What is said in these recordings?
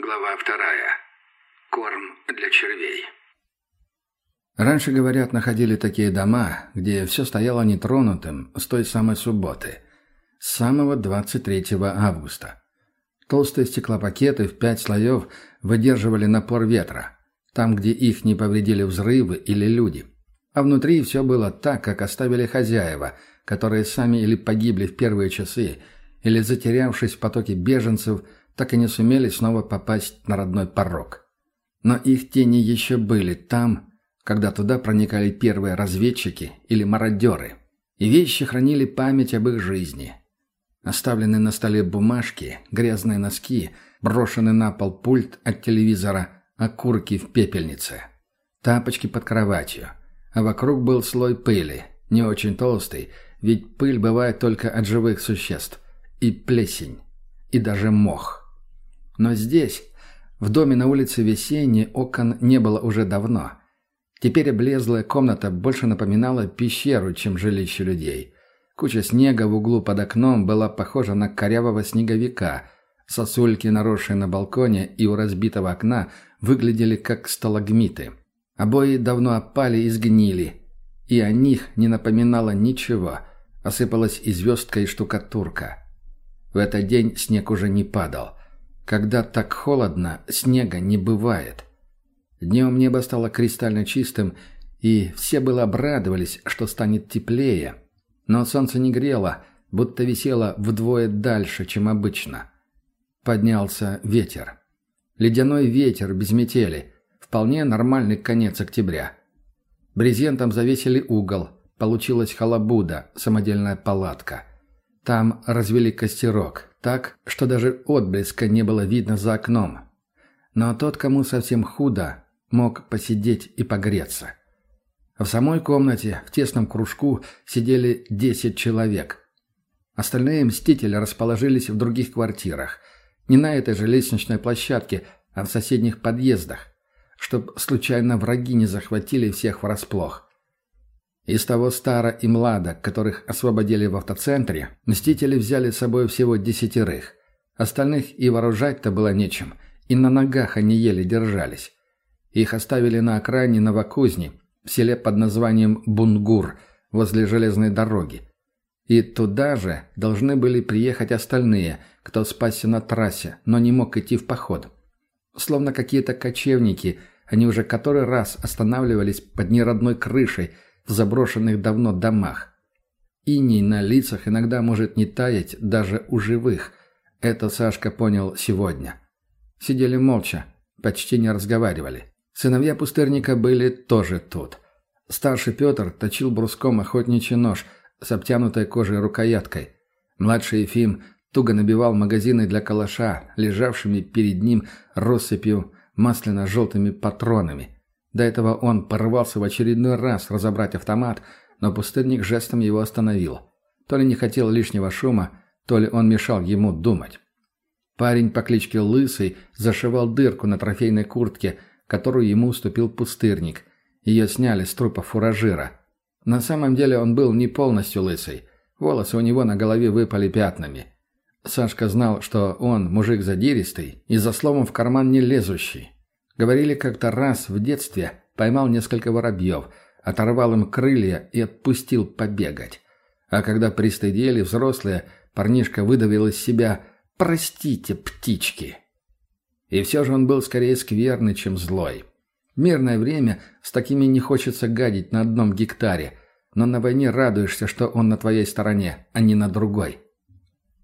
Глава вторая. Корм для червей. Раньше, говорят, находили такие дома, где все стояло нетронутым с той самой субботы, с самого 23 августа. Толстые стеклопакеты в пять слоев выдерживали напор ветра, там, где их не повредили взрывы или люди. А внутри все было так, как оставили хозяева, которые сами или погибли в первые часы, или, затерявшись в потоке беженцев, так и не сумели снова попасть на родной порог. Но их тени еще были там, когда туда проникали первые разведчики или мародеры. И вещи хранили память об их жизни. Оставленные на столе бумажки, грязные носки, брошенный на пол пульт от телевизора, окурки в пепельнице. Тапочки под кроватью. А вокруг был слой пыли, не очень толстый, ведь пыль бывает только от живых существ. И плесень. И даже мох. Но здесь, в доме на улице Весенней, окон не было уже давно. Теперь облезлая комната больше напоминала пещеру, чем жилище людей. Куча снега в углу под окном была похожа на корявого снеговика. Сосульки, наросшие на балконе и у разбитого окна, выглядели как сталагмиты. Обои давно опали и сгнили. И о них не напоминало ничего. Осыпалась и звездка, и штукатурка. В этот день снег уже не падал. Когда так холодно, снега не бывает. Днем небо стало кристально чистым, и все было обрадовались, что станет теплее. Но солнце не грело, будто висело вдвое дальше, чем обычно. Поднялся ветер. Ледяной ветер без метели. Вполне нормальный конец октября. Брезентом завесили угол. Получилась халабуда, самодельная палатка. Там развели костерок так, что даже отблеска не было видно за окном. Но тот, кому совсем худо, мог посидеть и погреться. В самой комнате, в тесном кружку, сидели десять человек. Остальные мстители расположились в других квартирах. Не на этой же лестничной площадке, а в соседних подъездах, чтоб случайно враги не захватили всех врасплох. Из того стара и млада, которых освободили в автоцентре, мстители взяли с собой всего десятерых. Остальных и вооружать-то было нечем, и на ногах они еле держались. Их оставили на окраине Новокузни, в селе под названием Бунгур, возле железной дороги. И туда же должны были приехать остальные, кто спасся на трассе, но не мог идти в поход. Словно какие-то кочевники, они уже который раз останавливались под неродной крышей – в заброшенных давно домах. Иней на лицах иногда может не таять даже у живых. Это Сашка понял сегодня. Сидели молча, почти не разговаривали. Сыновья пустырника были тоже тут. Старший Петр точил бруском охотничий нож с обтянутой кожей рукояткой. Младший Ефим туго набивал магазины для калаша, лежавшими перед ним россыпью масляно-желтыми патронами – до этого он порвался в очередной раз разобрать автомат, но пустырник жестом его остановил. То ли не хотел лишнего шума, то ли он мешал ему думать. Парень по кличке Лысый зашивал дырку на трофейной куртке, которую ему уступил пустырник. Ее сняли с трупа фуражира. На самом деле он был не полностью лысый. Волосы у него на голове выпали пятнами. Сашка знал, что он мужик задиристый и за словом в карман не лезущий. Говорили как-то раз в детстве поймал несколько воробьев, оторвал им крылья и отпустил побегать. А когда пристыдили взрослые, парнишка выдавил из себя «Простите, птички!». И все же он был скорее скверный, чем злой. В мирное время с такими не хочется гадить на одном гектаре, но на войне радуешься, что он на твоей стороне, а не на другой.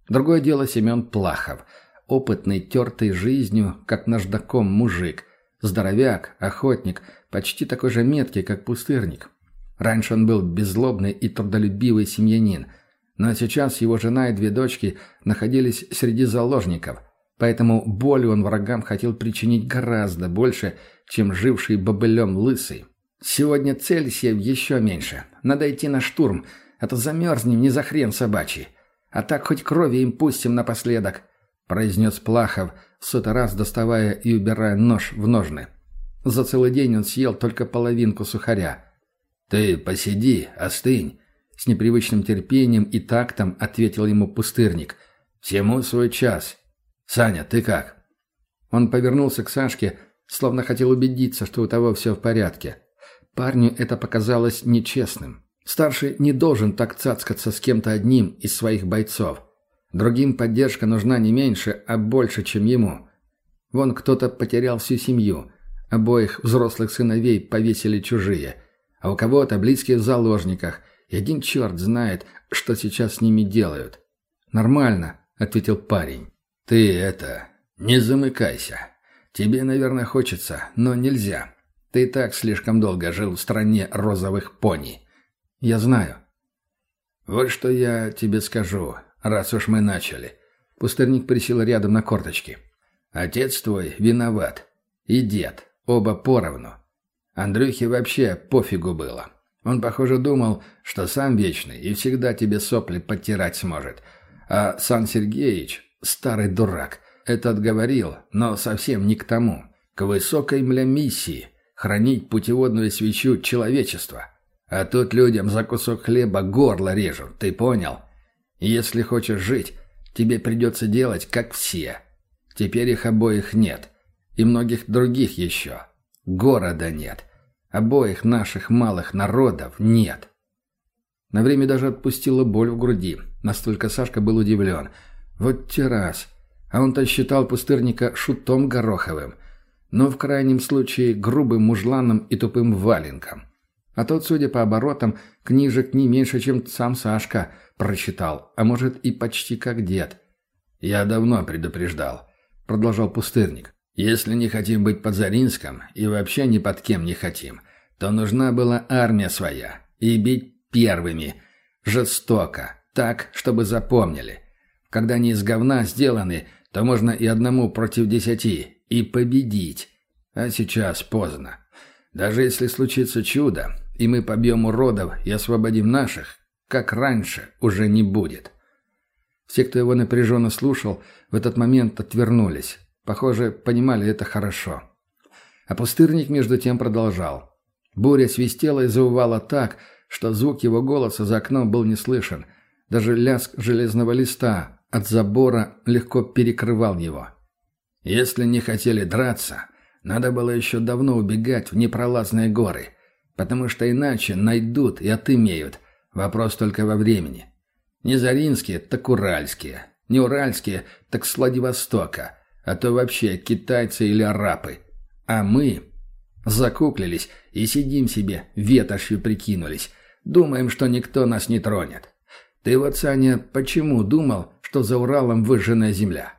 Другое дело Семен Плахов, опытный, тертый жизнью, как наждаком мужик – Здоровяк, охотник, почти такой же меткий, как пустырник. Раньше он был беззлобный и трудолюбивый семьянин, но сейчас его жена и две дочки находились среди заложников, поэтому болью он врагам хотел причинить гораздо больше, чем живший бобылем лысый. Сегодня цель сев еще меньше. Надо идти на штурм, а то замерзнем не за хрен собачий. А так хоть крови им пустим напоследок. — произнес Плахов, в сотый раз доставая и убирая нож в ножны. За целый день он съел только половинку сухаря. «Ты посиди, остынь», — с непривычным терпением и тактом ответил ему пустырник. «Всему свой час. Саня, ты как?» Он повернулся к Сашке, словно хотел убедиться, что у того все в порядке. Парню это показалось нечестным. Старший не должен так цацкаться с кем-то одним из своих бойцов. Другим поддержка нужна не меньше, а больше, чем ему. Вон кто-то потерял всю семью. Обоих взрослых сыновей повесили чужие. А у кого-то близкие в заложниках. И один черт знает, что сейчас с ними делают. «Нормально», — ответил парень. «Ты это... не замыкайся. Тебе, наверное, хочется, но нельзя. Ты и так слишком долго жил в стране розовых пони. Я знаю. Вот что я тебе скажу, раз уж мы начали. Пустырник присел рядом на корточки. Отец твой виноват. И дед. Оба поровну. Андрюхе вообще пофигу было. Он, похоже, думал, что сам вечный и всегда тебе сопли подтирать сможет. А Сан Сергеевич, старый дурак, этот говорил, но совсем не к тому. К высокой мля миссии – хранить путеводную свечу человечества – а тут людям за кусок хлеба горло режут, ты понял? Если хочешь жить, тебе придется делать, как все. Теперь их обоих нет. И многих других еще. Города нет. Обоих наших малых народов нет. На время даже отпустила боль в груди. Настолько Сашка был удивлен. Вот те раз. А он-то считал пустырника шутом гороховым. Но в крайнем случае грубым мужланом и тупым валенком. А тот, судя по оборотам, книжек не меньше, чем сам Сашка прочитал, а может и почти как дед. «Я давно предупреждал», — продолжал пустырник. «Если не хотим быть под Заринском и вообще ни под кем не хотим, то нужна была армия своя. И бить первыми. Жестоко. Так, чтобы запомнили. Когда они из говна сделаны, то можно и одному против десяти. И победить. А сейчас поздно. Даже если случится чудо, и мы побьем уродов и освободим наших, как раньше, уже не будет. Все, кто его напряженно слушал, в этот момент отвернулись. Похоже, понимали это хорошо. А пустырник между тем продолжал. Буря свистела и заувала так, что звук его голоса за окном был не слышен. Даже лязг железного листа от забора легко перекрывал его. Если не хотели драться, надо было еще давно убегать в непролазные горы – Потому что иначе найдут и отымеют. Вопрос только во времени. Не заринские, так уральские. Не уральские, так с Владивостока. А то вообще китайцы или арабы. А мы закуклились и сидим себе, ветошью прикинулись. Думаем, что никто нас не тронет. Ты вот, Саня, почему думал, что за Уралом выжженная земля?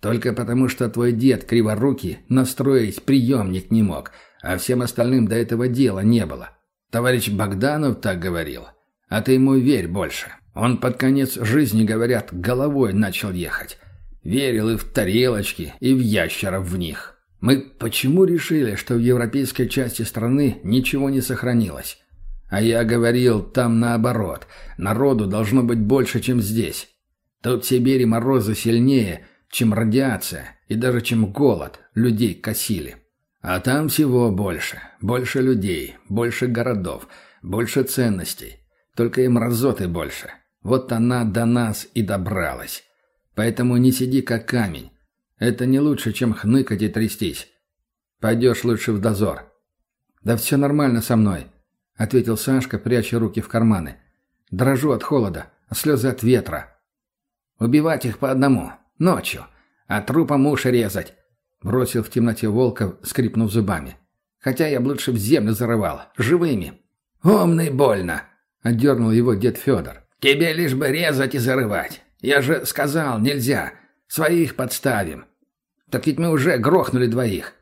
Только потому, что твой дед криворукий настроить приемник не мог – а всем остальным до этого дела не было. Товарищ Богданов так говорил. А ты ему верь больше. Он под конец жизни, говорят, головой начал ехать. Верил и в тарелочки, и в ящеров в них. Мы почему решили, что в европейской части страны ничего не сохранилось? А я говорил, там наоборот. Народу должно быть больше, чем здесь. Тут в Сибири морозы сильнее, чем радиация, и даже чем голод людей косили. А там всего больше. Больше людей, больше городов, больше ценностей. Только и мразоты больше. Вот она до нас и добралась. Поэтому не сиди как камень. Это не лучше, чем хныкать и трястись. Пойдешь лучше в дозор. Да все нормально со мной, — ответил Сашка, пряча руки в карманы. Дрожу от холода, а слезы от ветра. Убивать их по одному, ночью, а трупом уши резать. Бросил в темноте Волков, скрипнув зубами. «Хотя я бы лучше в землю зарывал. Живыми». «Умный больно», — отдернул его дед Федор. «Тебе лишь бы резать и зарывать. Я же сказал, нельзя. Своих подставим. Так ведь мы уже грохнули двоих.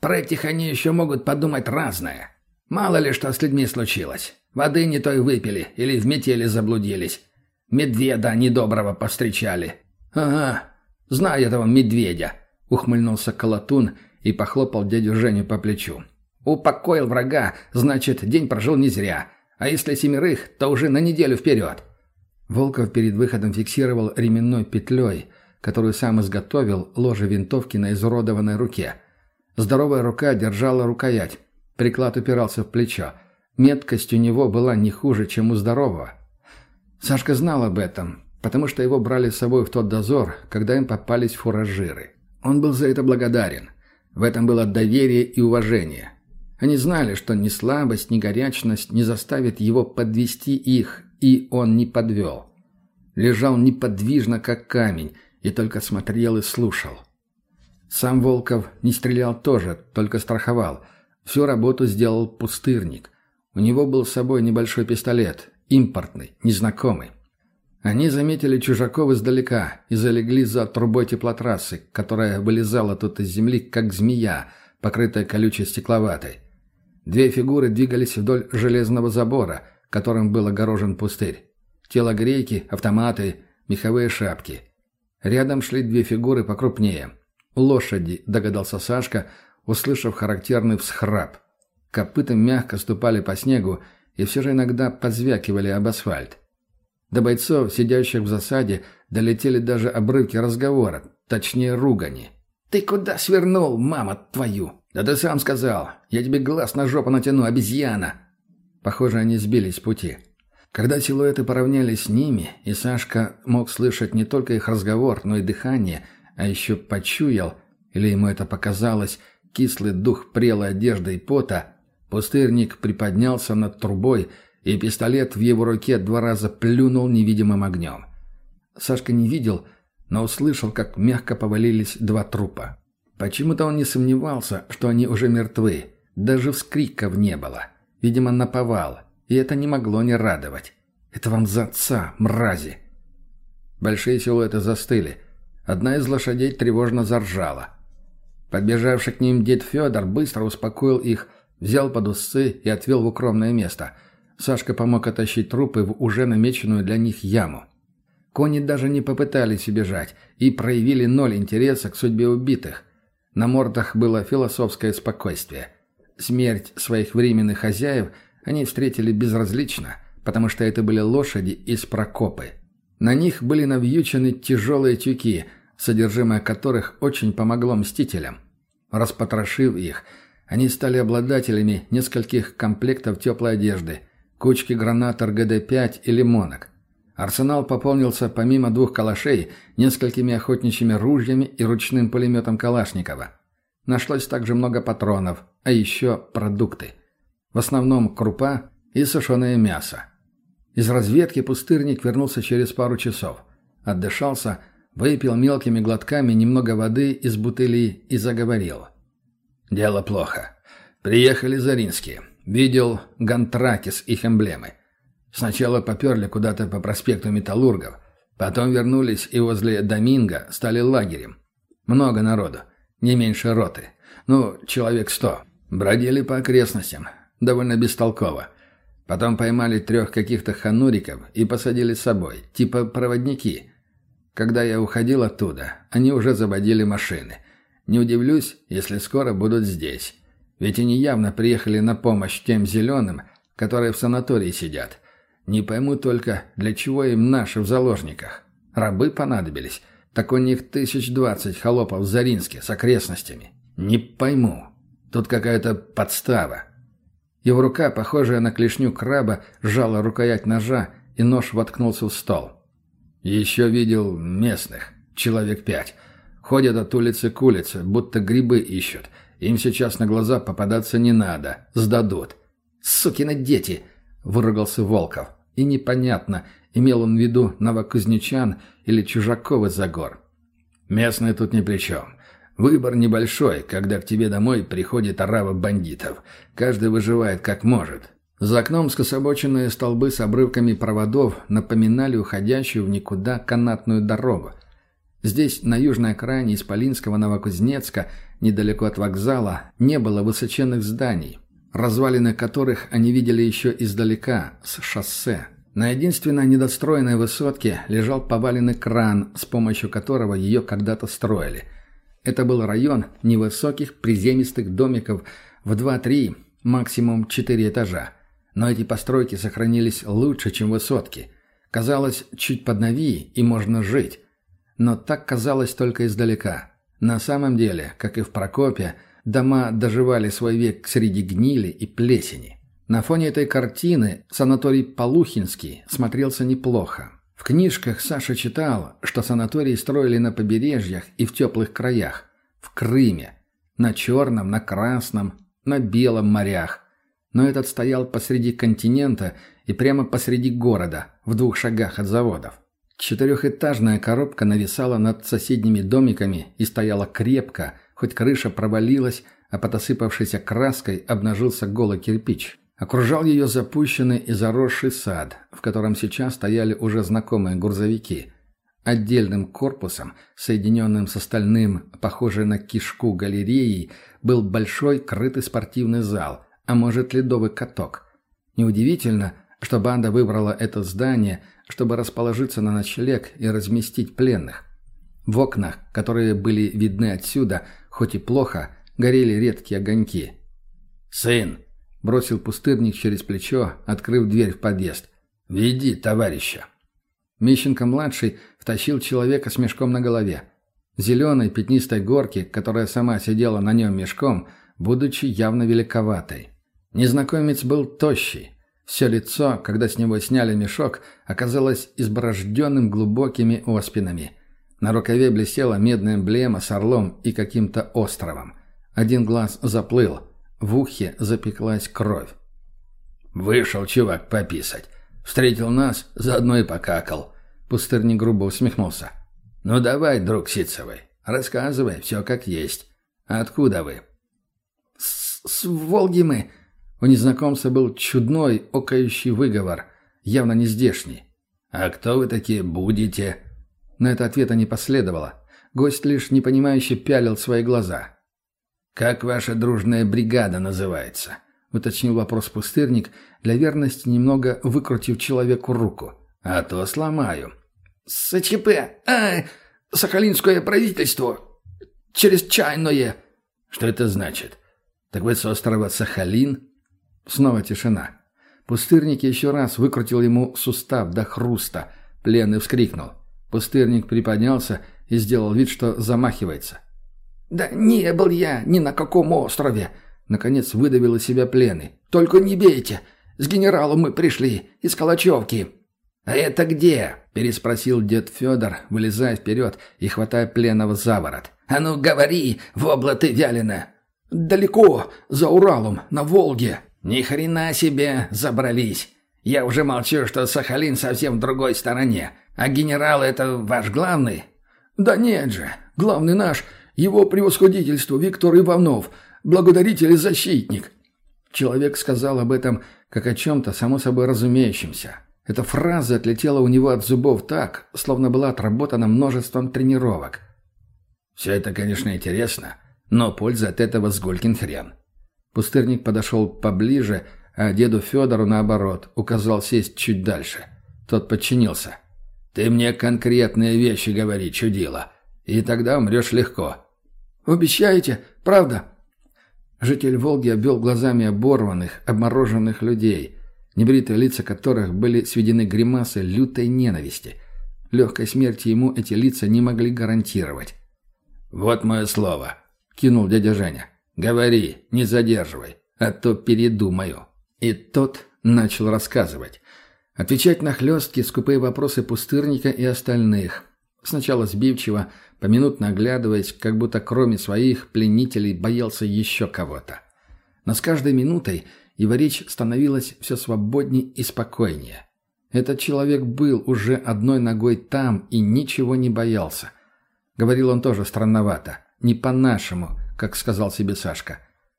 Про этих они еще могут подумать разное. Мало ли что с людьми случилось. Воды не той выпили или в метели заблудились. Медведа недоброго повстречали. Ага, знаю этого медведя ухмыльнулся Колотун и похлопал дядю Женю по плечу. «Упокоил врага, значит, день прожил не зря. А если семерых, то уже на неделю вперед». Волков перед выходом фиксировал ременной петлей, которую сам изготовил, ложе винтовки на изуродованной руке. Здоровая рука держала рукоять. Приклад упирался в плечо. Меткость у него была не хуже, чем у здорового. Сашка знал об этом, потому что его брали с собой в тот дозор, когда им попались фуражиры. Он был за это благодарен. В этом было доверие и уважение. Они знали, что ни слабость, ни горячность не заставит его подвести их, и он не подвел. Лежал неподвижно, как камень, и только смотрел и слушал. Сам Волков не стрелял тоже, только страховал. Всю работу сделал пустырник. У него был с собой небольшой пистолет, импортный, незнакомый. Они заметили чужаков издалека и залегли за трубой теплотрассы, которая вылезала тут из земли, как змея, покрытая колючей стекловатой. Две фигуры двигались вдоль железного забора, которым был огорожен пустырь. Телогрейки, автоматы, меховые шапки. Рядом шли две фигуры покрупнее. Лошади, догадался Сашка, услышав характерный всхрап. Копыта мягко ступали по снегу и все же иногда позвякивали об асфальт. До бойцов, сидящих в засаде, долетели даже обрывки разговора, точнее ругани. «Ты куда свернул, мама твою?» «Да ты сам сказал. Я тебе глаз на жопу натяну, обезьяна!» Похоже, они сбились с пути. Когда силуэты поравнялись с ними, и Сашка мог слышать не только их разговор, но и дыхание, а еще почуял, или ему это показалось, кислый дух прелой одежды и пота, пустырник приподнялся над трубой и пистолет в его руке два раза плюнул невидимым огнем. Сашка не видел, но услышал, как мягко повалились два трупа. Почему-то он не сомневался, что они уже мертвы. Даже вскриков не было. Видимо, наповал. И это не могло не радовать. Это вам за отца, мрази. Большие силуэты застыли. Одна из лошадей тревожно заржала. Подбежавший к ним дед Федор быстро успокоил их, взял под усы и отвел в укромное место – Сашка помог оттащить трупы в уже намеченную для них яму. Кони даже не попытались убежать и проявили ноль интереса к судьбе убитых. На мордах было философское спокойствие. Смерть своих временных хозяев они встретили безразлично, потому что это были лошади из Прокопы. На них были навьючены тяжелые тюки, содержимое которых очень помогло мстителям. Распотрошив их, они стали обладателями нескольких комплектов теплой одежды – кучки гранат РГД-5 и лимонок. Арсенал пополнился помимо двух калашей несколькими охотничьими ружьями и ручным пулеметом Калашникова. Нашлось также много патронов, а еще продукты. В основном крупа и сушеное мясо. Из разведки пустырник вернулся через пару часов. Отдышался, выпил мелкими глотками немного воды из бутыли и заговорил. «Дело плохо. Приехали Заринские. Видел гантраки с их эмблемой. Сначала поперли куда-то по проспекту Металлургов, потом вернулись и возле Доминго стали лагерем. Много народу, не меньше роты. Ну, человек сто. Бродили по окрестностям, довольно бестолково. Потом поймали трех каких-то хануриков и посадили с собой, типа проводники. Когда я уходил оттуда, они уже заводили машины. Не удивлюсь, если скоро будут здесь. Ведь они явно приехали на помощь тем зеленым, которые в санатории сидят. Не пойму только, для чего им наши в заложниках. Рабы понадобились. Так у них тысяч двадцать холопов в Заринске с окрестностями. Не пойму. Тут какая-то подстава. Его рука, похожая на клешню краба, сжала рукоять ножа, и нож воткнулся в стол. Еще видел местных, человек пять. Ходят от улицы к улице, будто грибы ищут – им сейчас на глаза попадаться не надо. Сдадут. «Сукины дети!» — выругался Волков. И непонятно, имел он в виду новокузнечан или чужаков из-за гор. «Местные тут ни при чем. Выбор небольшой, когда к тебе домой приходит орава бандитов. Каждый выживает как может. За окном скособоченные столбы с обрывками проводов напоминали уходящую в никуда канатную дорогу. Здесь, на южной окраине Исполинского Новокузнецка, недалеко от вокзала, не было высоченных зданий, развалины которых они видели еще издалека, с шоссе. На единственной недостроенной высотке лежал поваленный кран, с помощью которого ее когда-то строили. Это был район невысоких приземистых домиков в 2-3, максимум 4 этажа. Но эти постройки сохранились лучше, чем высотки. Казалось, чуть поднови, и можно жить. Но так казалось только издалека. На самом деле, как и в Прокопе, дома доживали свой век среди гнили и плесени. На фоне этой картины санаторий Полухинский смотрелся неплохо. В книжках Саша читал, что санатории строили на побережьях и в теплых краях. в Крыме. На Черном, на Красном, на Белом морях. Но этот стоял посреди континента и прямо посреди города, в двух шагах от заводов. Четырехэтажная коробка нависала над соседними домиками и стояла крепко, хоть крыша провалилась, а под осыпавшейся краской обнажился голый кирпич. Окружал ее запущенный и заросший сад, в котором сейчас стояли уже знакомые грузовики. Отдельным корпусом, соединенным с остальным, похожей на кишку галереей, был большой крытый спортивный зал, а может ледовый каток. Неудивительно, что банда выбрала это здание, чтобы расположиться на ночлег и разместить пленных. В окнах, которые были видны отсюда, хоть и плохо, горели редкие огоньки. «Сын!» — бросил пустырник через плечо, открыв дверь в подъезд. «Веди товарища!» Мищенко-младший втащил человека с мешком на голове. Зеленой пятнистой горки, которая сама сидела на нем мешком, будучи явно великоватой. Незнакомец был тощий. Все лицо, когда с него сняли мешок, оказалось изборожденным глубокими оспинами. На рукаве блестела медная эмблема с орлом и каким-то островом. Один глаз заплыл, в ухе запеклась кровь. «Вышел чувак пописать. Встретил нас, заодно и покакал». Пустырник грубо усмехнулся. «Ну давай, друг Ситцевый, рассказывай, все как есть. Откуда вы?» «С, -с Волги мы». У незнакомца был чудной, окающий выговор, явно не здешний. «А кто вы такие будете?» На это ответа не последовало. Гость лишь непонимающе пялил свои глаза. «Как ваша дружная бригада называется?» — уточнил вопрос пустырник, для верности немного выкрутив человеку руку. «А то сломаю». «СЧП! А, Сахалинское правительство! Через чайное!» «Что это значит? Так вы с острова Сахалин?» Снова тишина. Пустырник еще раз выкрутил ему сустав до хруста. Пленный вскрикнул. Пустырник приподнялся и сделал вид, что замахивается. «Да не был я ни на каком острове!» Наконец выдавил из себя пленный. «Только не бейте! С генералом мы пришли, из Калачевки!» «А это где?» – переспросил дед Федор, вылезая вперед и хватая пленного за ворот. «А ну говори, вобла ты вялина!» «Далеко, за Уралом, на Волге!» «Ни хрена себе забрались! Я уже молчу, что Сахалин совсем в другой стороне, а генерал это ваш главный?» «Да нет же, главный наш его превосходительство Виктор Иванов, благодаритель и защитник». Человек сказал об этом как о чем-то само собой разумеющемся. Эта фраза отлетела у него от зубов так, словно была отработана множеством тренировок. «Все это, конечно, интересно, но польза от этого сгулькин хрен». Пустырник подошел поближе, а деду Федору, наоборот, указал сесть чуть дальше. Тот подчинился. «Ты мне конкретные вещи говори, чудило, и тогда умрешь легко. «Обещаете? Правда?» Житель Волги обвел глазами оборванных, обмороженных людей, небритые лица которых были сведены гримасой лютой ненависти. Легкой смерти ему эти лица не могли гарантировать. «Вот мое слово», — кинул дядя Женя. «Говори, не задерживай, а то передумаю». И тот начал рассказывать. Отвечать на хлесткие, скупые вопросы пустырника и остальных. Сначала сбивчиво, поминутно оглядываясь, как будто кроме своих пленителей боялся еще кого-то. Но с каждой минутой его речь становилась все свободнее и спокойнее. Этот человек был уже одной ногой там и ничего не боялся. Говорил он тоже странновато, не по-нашему, как сказал себе Сашка.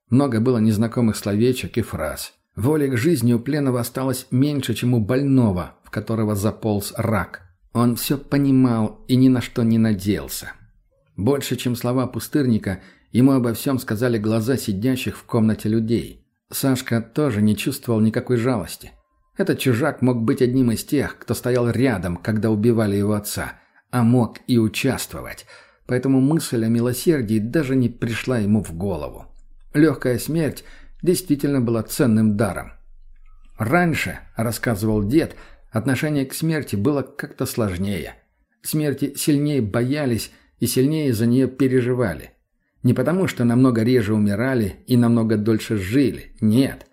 Много было незнакомых словечек и фраз. Воли к жизни у пленного осталось меньше, чем у больного, в которого заполз рак – он все понимал и ни на что не надеялся. Больше, чем слова пустырника, ему обо всем сказали глаза сидящих в комнате людей. Сашка тоже не чувствовал никакой жалости. Этот чужак мог быть одним из тех, кто стоял рядом, когда убивали его отца, а мог и участвовать. Поэтому мысль о милосердии даже не пришла ему в голову. Легкая смерть действительно была ценным даром. Раньше, рассказывал дед, Отношение к смерти было как-то сложнее. Смерти сильнее боялись и сильнее за нее переживали. Не потому, что намного реже умирали и намного дольше жили. Нет.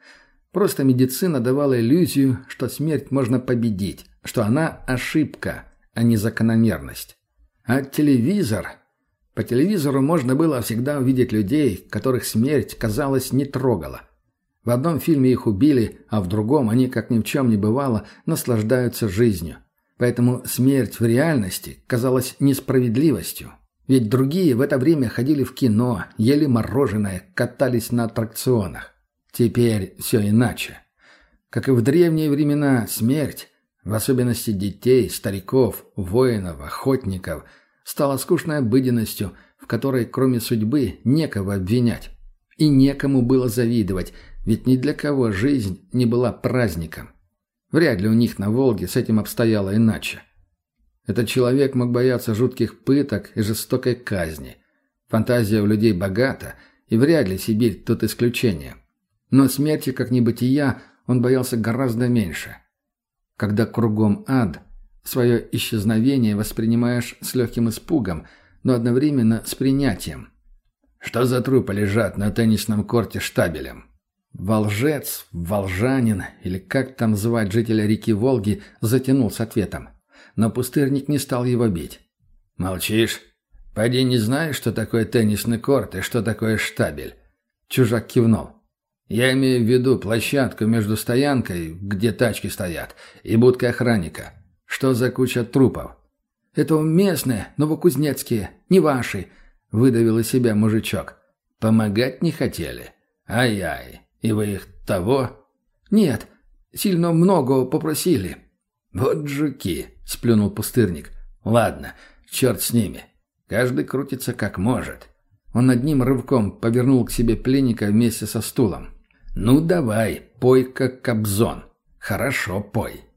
Просто медицина давала иллюзию, что смерть можно победить, что она ошибка, а не закономерность. А телевизор... По телевизору можно было всегда увидеть людей, которых смерть, казалось, не трогала. В одном фильме их убили, а в другом они, как ни в чем не бывало, наслаждаются жизнью. Поэтому смерть в реальности казалась несправедливостью. Ведь другие в это время ходили в кино, ели мороженое, катались на аттракционах. Теперь все иначе. Как и в древние времена, смерть, в особенности детей, стариков, воинов, охотников, стала скучной обыденностью, в которой кроме судьбы некого обвинять. И некому было завидовать, ведь ни для кого жизнь не была праздником. Вряд ли у них на Волге с этим обстояло иначе. Этот человек мог бояться жутких пыток и жестокой казни. Фантазия у людей богата, и вряд ли Сибирь тут исключение. Но смерти, как небытия, он боялся гораздо меньше. Когда кругом ад, свое исчезновение воспринимаешь с легким испугом, но одновременно с принятием. Что за трупы лежат на теннисном корте штабелем? Волжец, волжанин, или как там звать жителя реки Волги, затянул с ответом. Но пустырник не стал его бить. «Молчишь? Пойди не знаешь, что такое теннисный корт и что такое штабель?» Чужак кивнул. «Я имею в виду площадку между стоянкой, где тачки стоят, и будкой охранника. Что за куча трупов?» «Это местные, новокузнецкие, не ваши», — выдавил из себя мужичок. «Помогать не хотели? Ай-ай, и вы их того?» «Нет, сильно много попросили». «Вот жуки», — сплюнул пустырник. «Ладно, черт с ними. Каждый крутится как может». Он одним рывком повернул к себе пленника вместе со стулом. «Ну давай, пой как кобзон. Хорошо пой».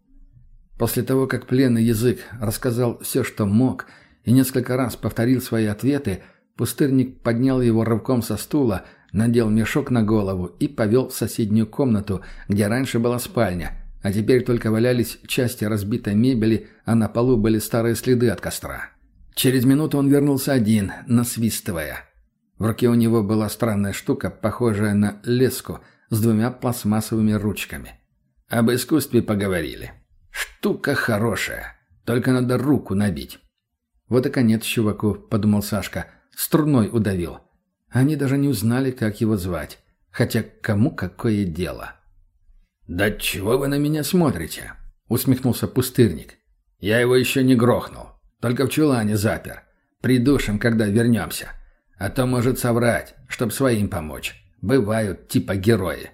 После того, как пленный язык рассказал все, что мог, и несколько раз повторил свои ответы, пустырник поднял его рывком со стула, надел мешок на голову и повел в соседнюю комнату, где раньше была спальня, а теперь только валялись части разбитой мебели, а на полу были старые следы от костра. Через минуту он вернулся один, насвистывая. В руке у него была странная штука, похожая на леску, с двумя пластмассовыми ручками. Об искусстве поговорили. Штука хорошая, только надо руку набить. Вот и конец чуваку, подумал Сашка, струной удавил. Они даже не узнали, как его звать. Хотя кому какое дело? «Да чего вы на меня смотрите?» — усмехнулся пустырник. «Я его еще не грохнул. Только в чулане запер. Придушим, когда вернемся. А то может соврать, чтоб своим помочь. Бывают типа герои.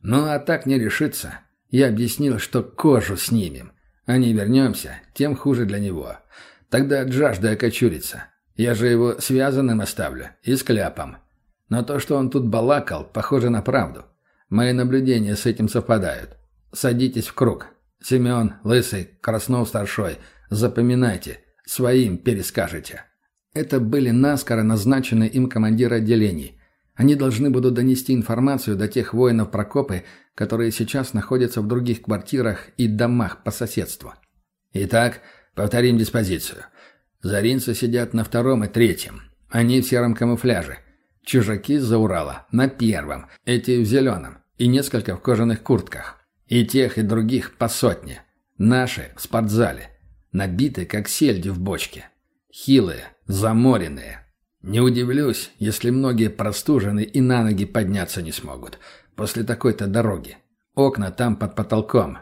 Ну а так не решится. Я объяснил, что кожу снимем. А не вернемся, тем хуже для него. Тогда жажды окочурится. Я же его связанным оставлю и с кляпом. Но то, что он тут балакал, похоже на правду. Мои наблюдения с этим совпадают. Садитесь в круг. Семен, Лысый, Краснов-старшой. Запоминайте. Своим перескажете. Это были наскоро назначенные им командиры отделений. Они должны будут донести информацию до тех воинов Прокопы, которые сейчас находятся в других квартирах и домах по соседству. Итак, повторим диспозицию. Заринцы сидят на втором и третьем. Они в сером камуфляже. Чужаки за Урала на первом, эти в зеленом, и несколько в кожаных куртках. И тех, и других по сотне. Наши в спортзале. Набиты, как сельди в бочке. Хилые, заморенные. Не удивлюсь, если многие простужены и на ноги подняться не смогут. После такой-то дороги. Окна там под потолком.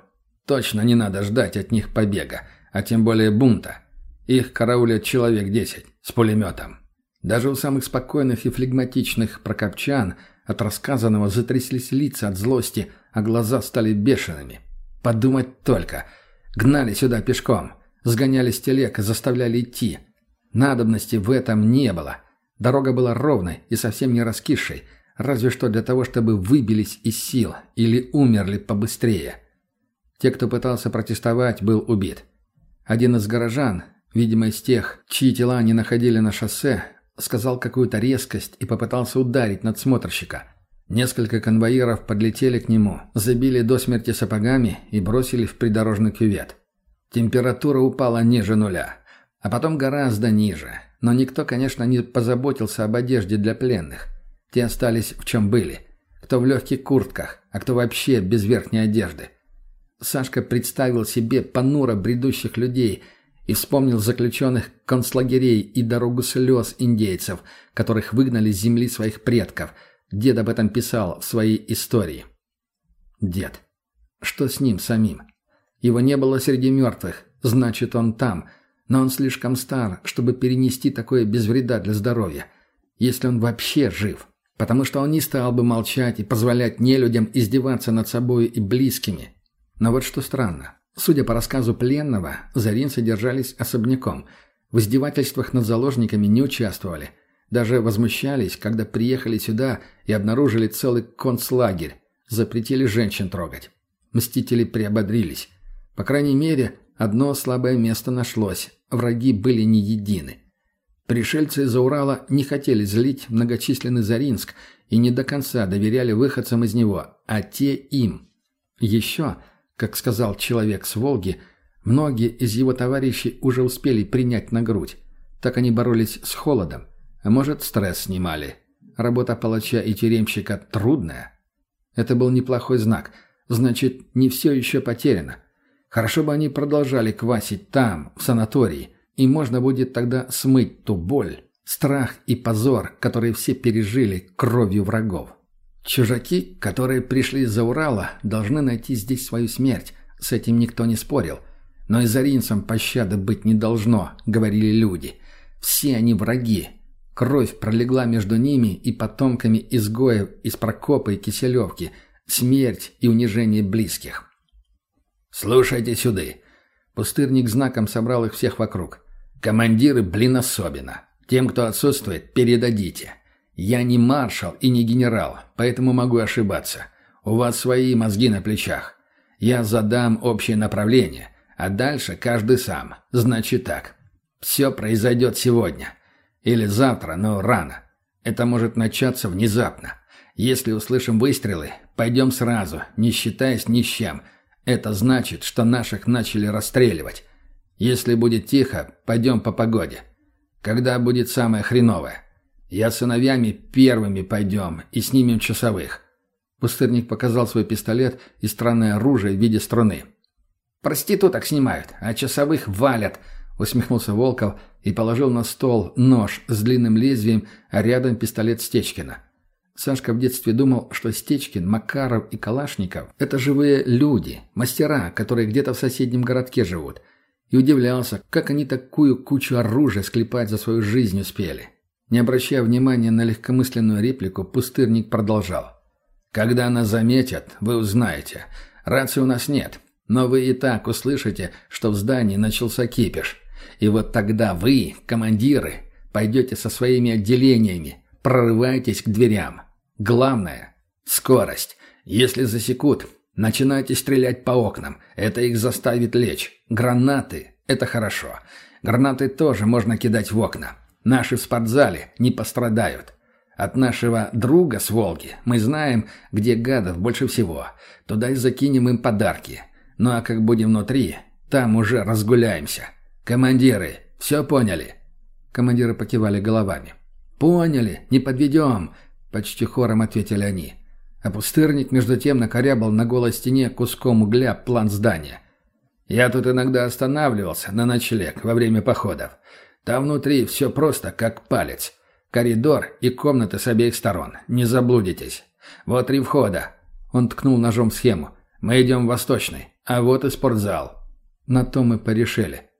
Точно не надо ждать от них побега, а тем более бунта. Их караулят человек десять с пулеметом. Даже у самых спокойных и флегматичных прокопчан от рассказанного затряслись лица от злости, а глаза стали бешеными. Подумать только. Гнали сюда пешком. Сгоняли с телег и заставляли идти. Надобности в этом не было. Дорога была ровной и совсем не раскисшей, разве что для того, чтобы выбились из сил или умерли побыстрее. Те, кто пытался протестовать, был убит. Один из горожан, видимо, из тех, чьи тела не находили на шоссе, сказал какую-то резкость и попытался ударить надсмотрщика. Несколько конвоиров подлетели к нему, забили до смерти сапогами и бросили в придорожный кювет. Температура упала ниже нуля, а потом гораздо ниже. Но никто, конечно, не позаботился об одежде для пленных. Те остались в чем были. Кто в легких куртках, а кто вообще без верхней одежды. Сашка представил себе понуро бредущих людей и вспомнил заключенных концлагерей и дорогу слез индейцев, которых выгнали с земли своих предков. Дед об этом писал в своей истории. Дед. Что с ним самим? Его не было среди мертвых, значит, он там. Но он слишком стар, чтобы перенести такое без вреда для здоровья. Если он вообще жив. Потому что он не стал бы молчать и позволять нелюдям издеваться над собой и близкими. Но вот что странно. Судя по рассказу пленного, заринцы держались особняком. В издевательствах над заложниками не участвовали. Даже возмущались, когда приехали сюда и обнаружили целый концлагерь. Запретили женщин трогать. Мстители приободрились. По крайней мере, одно слабое место нашлось. Враги были не едины. Пришельцы из-за Урала не хотели злить многочисленный Заринск и не до конца доверяли выходцам из него, а те им. Еще – как сказал человек с Волги, многие из его товарищей уже успели принять на грудь. Так они боролись с холодом, а может, стресс снимали. Работа палача и тюремщика трудная. Это был неплохой знак. Значит, не все еще потеряно. Хорошо бы они продолжали квасить там, в санатории, и можно будет тогда смыть ту боль, страх и позор, которые все пережили кровью врагов. Чужаки, которые пришли из-за Урала, должны найти здесь свою смерть. С этим никто не спорил. Но и заринцам пощады быть не должно, говорили люди. Все они враги. Кровь пролегла между ними и потомками изгоев из Прокопа и Киселевки. Смерть и унижение близких. «Слушайте сюды». Пустырник знаком собрал их всех вокруг. «Командиры, блин, особенно. Тем, кто отсутствует, передадите. Я не маршал и не генерал, поэтому могу ошибаться. У вас свои мозги на плечах. Я задам общее направление, а дальше каждый сам. Значит так. Все произойдет сегодня. Или завтра, но рано. Это может начаться внезапно. Если услышим выстрелы, пойдем сразу, не считаясь ни с чем. Это значит, что наших начали расстреливать. Если будет тихо, пойдем по погоде. Когда будет самое хреновое? Я с сыновьями первыми пойдем и снимем часовых». Пустырник показал свой пистолет и странное оружие в виде струны. «Проституток снимают, а часовых валят», — усмехнулся Волков и положил на стол нож с длинным лезвием, а рядом пистолет Стечкина. Сашка в детстве думал, что Стечкин, Макаров и Калашников – это живые люди, мастера, которые где-то в соседнем городке живут. И удивлялся, как они такую кучу оружия склепать за свою жизнь успели. Не обращая внимания на легкомысленную реплику, пустырник продолжал. «Когда нас заметят, вы узнаете. Рации у нас нет, но вы и так услышите, что в здании начался кипиш. И вот тогда вы, командиры, пойдете со своими отделениями, прорывайтесь к дверям. Главное – скорость. Если засекут, начинайте стрелять по окнам. Это их заставит лечь. Гранаты – это хорошо. Гранаты тоже можно кидать в окна. Наши в спортзале не пострадают. От нашего друга с Волги мы знаем, где гадов больше всего. Туда и закинем им подарки. Ну а как будем внутри, там уже разгуляемся. Командиры, все поняли?» Командиры покивали головами. «Поняли, не подведем», — почти хором ответили они. А пустырник между тем накорябал на голой стене куском угля план здания. «Я тут иногда останавливался на ночлег во время походов. Там внутри все просто, как палец. Коридор и комнаты с обеих сторон. Не заблудитесь. Вот три входа. Он ткнул ножом в схему. Мы идем в восточный. А вот и спортзал. На то мы порешили.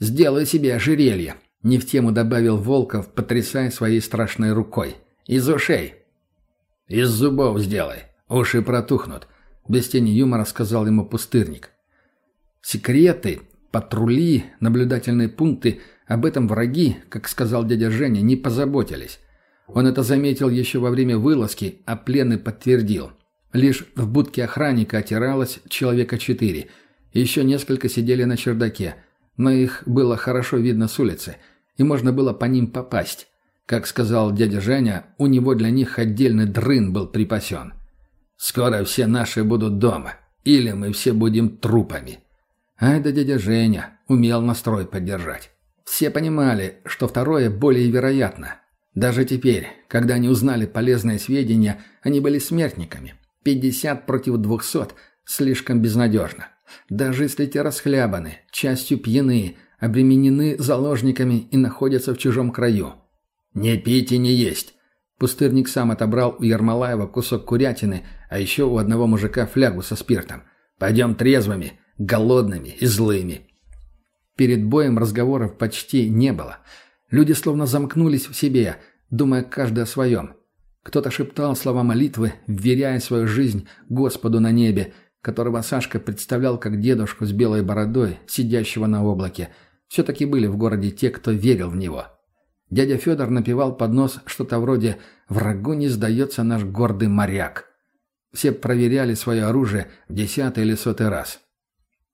«Сделай себе ожерелье», — не в тему добавил Волков, потрясая своей страшной рукой. «Из ушей». «Из зубов сделай. Уши протухнут», — без тени юмора сказал ему пустырник. Секреты, патрули, наблюдательные пункты — об этом враги, как сказал дядя Женя, не позаботились. Он это заметил еще во время вылазки, а пленный подтвердил. Лишь в будке охранника отиралось человека четыре. Еще несколько сидели на чердаке, но их было хорошо видно с улицы, и можно было по ним попасть. Как сказал дядя Женя, у него для них отдельный дрын был припасен. «Скоро все наши будут дома, или мы все будем трупами». Ай да дядя Женя умел настрой поддержать. Все понимали, что второе более вероятно. Даже теперь, когда они узнали полезные сведения, они были смертниками. 50 против 200 слишком безнадежно. Даже если те расхлябаны, частью пьяны, обременены заложниками и находятся в чужом краю. «Не пить и не есть!» Пустырник сам отобрал у Ермолаева кусок курятины, а еще у одного мужика флягу со спиртом. «Пойдем трезвыми, голодными и злыми!» Перед боем разговоров почти не было. Люди словно замкнулись в себе, думая каждый о своем. Кто-то шептал слова молитвы, вверяя свою жизнь Господу на небе, которого Сашка представлял как дедушку с белой бородой, сидящего на облаке. Все-таки были в городе те, кто верил в него. Дядя Федор напевал под нос что-то вроде «Врагу не сдается наш гордый моряк». Все проверяли свое оружие в десятый или сотый раз.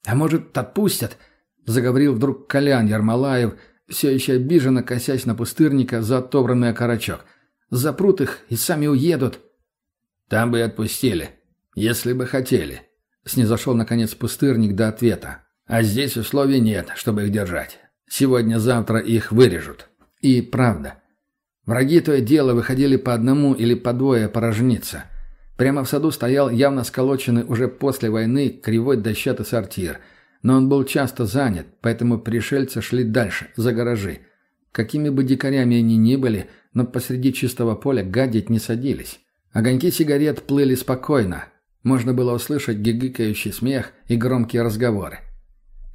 «А может, отпустят?» — заговорил вдруг Колян Ермолаев, все еще обиженно косясь на пустырника за отобранный окорочок. «Запрут их и сами уедут». «Там бы и отпустили, если бы хотели», — снизошел, наконец, пустырник до ответа. «А здесь условий нет, чтобы их держать. Сегодня-завтра их вырежут». И правда. Враги то и дело выходили по одному или по двое порожниться. Прямо в саду стоял явно сколоченный уже после войны кривой дощатый сортир. Но он был часто занят, поэтому пришельцы шли дальше, за гаражи. Какими бы дикарями они ни были, но посреди чистого поля гадить не садились. Огоньки сигарет плыли спокойно. Можно было услышать гигикающий смех и громкие разговоры.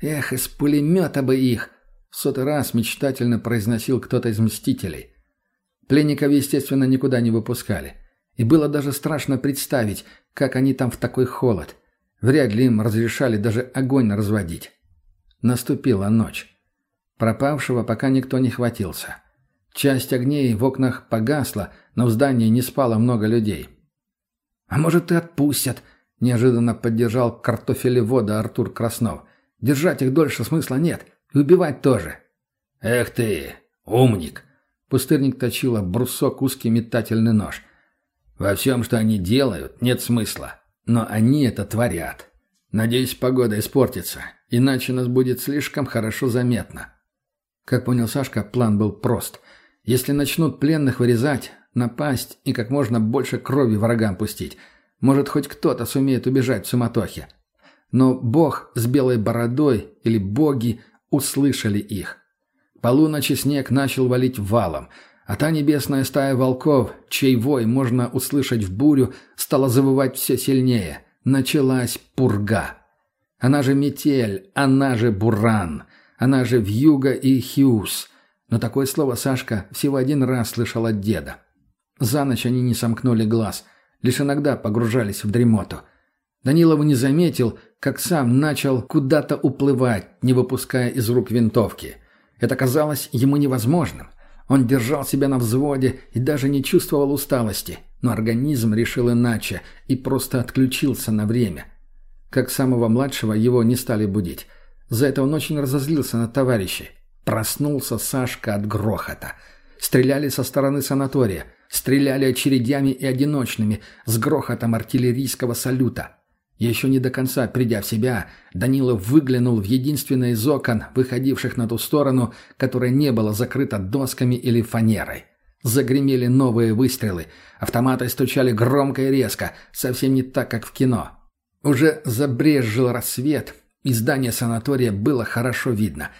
«Эх, из пулемета бы их!» Сотый раз мечтательно произносил кто-то из мстителей. Пленников, естественно, никуда не выпускали. И было даже страшно представить, как они там в такой холод. Вряд ли им разрешали даже огонь разводить. Наступила ночь. Пропавшего пока никто не хватился. Часть огней в окнах погасла, но в здании не спало много людей. «А может, и отпустят?» – неожиданно поддержал картофелевода Артур Краснов. «Держать их дольше смысла нет. И убивать тоже. Эх ты, умник. Пустырник точила брусок узкий метательный нож. Во всем, что они делают, нет смысла. Но они это творят. Надеюсь, погода испортится, иначе нас будет слишком хорошо заметно. Как понял Сашка, план был прост. Если начнут пленных вырезать, напасть и как можно больше крови врагам пустить, может, хоть кто-то сумеет убежать в суматохе. Но бог с белой бородой или боги услышали их. Полуночи снег начал валить валом, а та небесная стая волков, чей вой можно услышать в бурю, стала завывать все сильнее. Началась пурга. Она же метель, она же буран, она же вьюга и хиус. Но такое слово Сашка всего один раз слышал от деда. За ночь они не сомкнули глаз, лишь иногда погружались в дремоту. Данилову не заметил, как сам начал куда-то уплывать, не выпуская из рук винтовки. Это казалось ему невозможным. Он держал себя на взводе и даже не чувствовал усталости, но организм решил иначе и просто отключился на время. Как самого младшего его не стали будить. За это он очень разозлился на товарищей. Проснулся Сашка от грохота. Стреляли со стороны санатория. Стреляли очередями и одиночными, с грохотом артиллерийского салюта. Еще не до конца придя в себя, Данилов выглянул в единственное из окон, выходивших на ту сторону, которая не была закрыта досками или фанерой. Загремели новые выстрелы. Автоматы стучали громко и резко, совсем не так, как в кино. Уже забрезжил рассвет, и здание санатория было хорошо видно.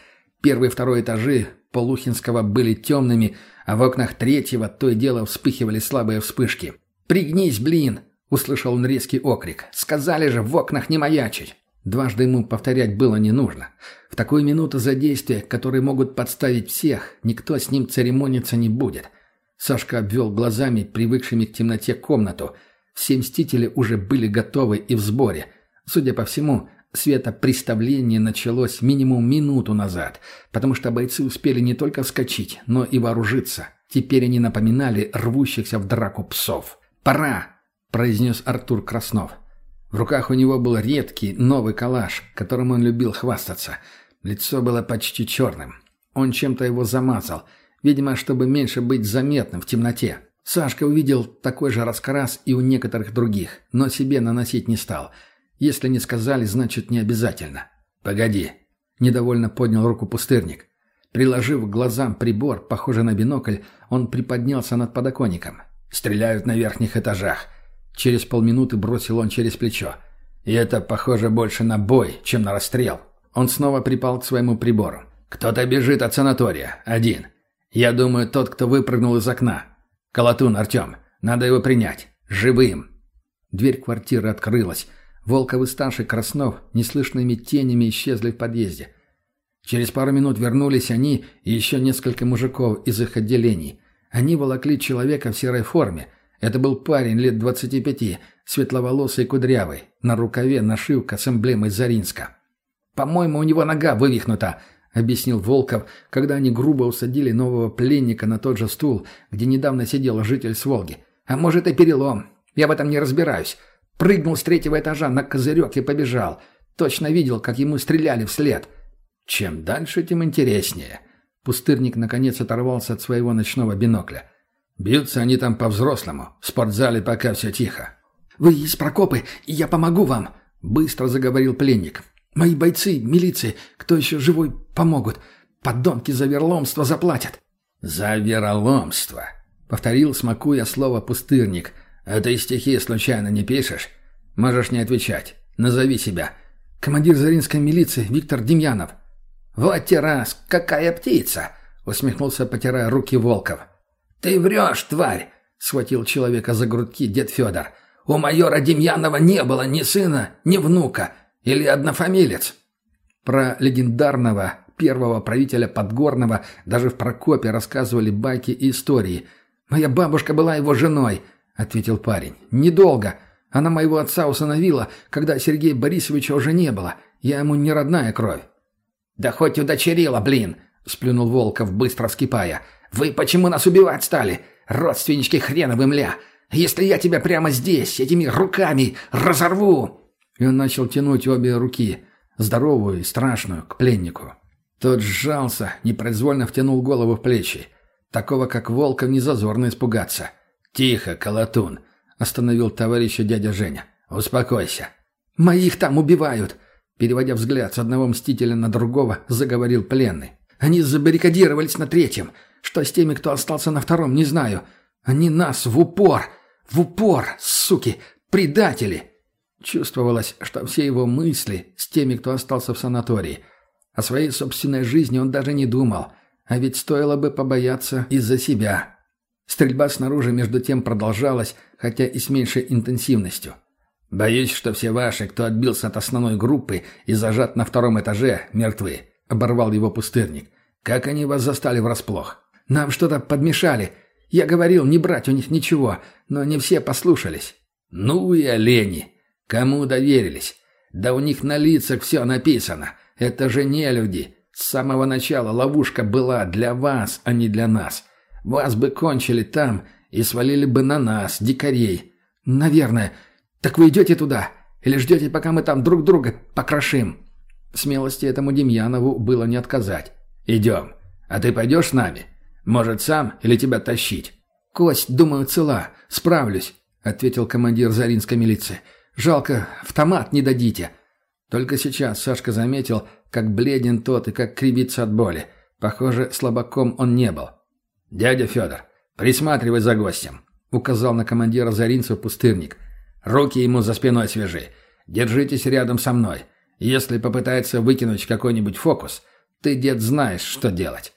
Первый и второй этажи Полухинского были темными, а в окнах третьего то и дело вспыхивали слабые вспышки. «Пригнись, блин!» — услышал он резкий окрик. «Сказали же, в окнах не маячить!» Дважды ему повторять было не нужно. В такую минуту за действия, которые могут подставить всех, никто с ним церемониться не будет. Сашка обвел глазами, привыкшими к темноте, комнату. Все мстители уже были готовы и в сборе. Судя по всему, светопреставление началось минимум минуту назад, потому что бойцы успели не только вскочить, но и вооружиться. Теперь они напоминали рвущихся в драку псов. «Пора!» Произнес Артур Краснов. В руках у него был редкий новый калаш, которым он любил хвастаться. Лицо было почти черным. Он чем-то его замазал, видимо, чтобы меньше быть заметным в темноте. Сашка увидел такой же раскрас и у некоторых других, но себе наносить не стал. Если не сказали, значит не обязательно. «Погоди», — недовольно поднял руку пустырник. Приложив к глазам прибор, похожий на бинокль, он приподнялся над подоконником. «Стреляют на верхних этажах. Через полминуты бросил он через плечо. И это похоже больше на бой, чем на расстрел. Он снова припал к своему прибору. Кто-то бежит от санатория. Один. Я думаю, тот, кто выпрыгнул из окна. Колотун Артем. Надо его принять. Живым. Дверь квартиры открылась. Волков и старший Краснов неслышными тенями исчезли в подъезде. Через пару минут вернулись они и еще несколько мужиков из их отделений. Они волокли человека в серой форме. Это был парень лет двадцати пяти, светловолосый и кудрявый. На рукаве нашивка с эмблемой Заринска. «По-моему, у него нога вывихнута», — объяснил Волков, когда они грубо усадили нового пленника на тот же стул, где недавно сидел житель с Волги. «А может, и перелом. Я в этом не разбираюсь. Прыгнул с третьего этажа на козырек и побежал. Точно видел, как ему стреляли вслед. Чем дальше, тем интереснее. Пустырник наконец оторвался от своего ночного бинокля. Бьются они там по-взрослому. В спортзале пока все тихо. «Вы из Прокопы, и я помогу вам», — быстро заговорил пленник. «Мои бойцы, милиции, кто еще живой, помогут. Подонки за верломство заплатят». «За вероломство», — повторил, смакуя слово «пустырник», — «А ты стихи случайно не пишешь? Можешь не отвечать. Назови себя». «Командир Заринской милиции Виктор Демьянов». «Вот те раз, какая птица!» — усмехнулся, потирая руки Волков. «Ты врешь, тварь!» — схватил человека за грудки дед Федор. «У майора Демьянова не было ни сына, ни внука. Или однофамилец». Про легендарного первого правителя Подгорного даже в Прокопе рассказывали байки и истории. «Моя бабушка была его женой», — ответил парень. «Недолго. Она моего отца усыновила, когда Сергея Борисовича уже не было. Я ему не родная кровь». «Да хоть удочерила, блин!» — сплюнул Волков, быстро вскипая. «Вы почему нас убивать стали? Родственнички хреновы мля! Если я тебя прямо здесь, этими руками, разорву!» И он начал тянуть обе руки, здоровую и страшную, к пленнику. Тот сжался, непроизвольно втянул голову в плечи. Такого, как Волков, не зазорно испугаться. «Тихо, колотун!» — остановил товарища дядя Женя. «Успокойся». «Моих там убивают!» Переводя взгляд с одного мстителя на другого, заговорил пленный. «Они забаррикадировались на третьем. Что с теми, кто остался на втором, не знаю. Они нас в упор! В упор, суки! Предатели!» Чувствовалось, что все его мысли с теми, кто остался в санатории. О своей собственной жизни он даже не думал. А ведь стоило бы побояться из-за себя. Стрельба снаружи между тем продолжалась, хотя и с меньшей интенсивностью. «Боюсь, что все ваши, кто отбился от основной группы и зажат на втором этаже, мертвы», — оборвал его пустырник. «Как они вас застали врасплох?» «Нам что-то подмешали. Я говорил не брать у них ничего, но не все послушались». «Ну и олени! Кому доверились? Да у них на лицах все написано. Это же не люди. С самого начала ловушка была для вас, а не для нас. Вас бы кончили там и свалили бы на нас, дикарей. Наверное. Так вы идете туда? Или ждете, пока мы там друг друга покрошим?» Смелости этому Демьянову было не отказать. «Идем. А ты пойдешь с нами? Может, сам или тебя тащить?» «Кость, думаю, цела. Справлюсь», — ответил командир Заринской милиции. «Жалко, автомат не дадите». Только сейчас Сашка заметил, как бледен тот и как кривится от боли. Похоже, слабаком он не был. «Дядя Федор, присматривай за гостем», — указал на командира Заринцев пустырник. «Руки ему за спиной свяжи. Держитесь рядом со мной. Если попытается выкинуть какой-нибудь фокус, ты, дед, знаешь, что делать».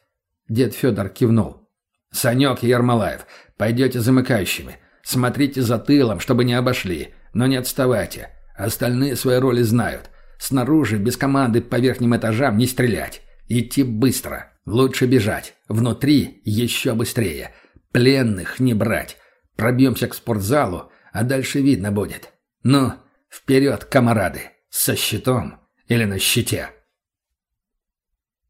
Дед Федор кивнул. «Санек и Ермолаев, пойдете замыкающими. Смотрите за тылом, чтобы не обошли, но не отставайте. Остальные свои роли знают. Снаружи, без команды по верхним этажам не стрелять. Идти быстро. Лучше бежать. Внутри еще быстрее. Пленных не брать. Пробьемся к спортзалу, а дальше видно будет. Ну, вперед, комарады. Со щитом или на щите.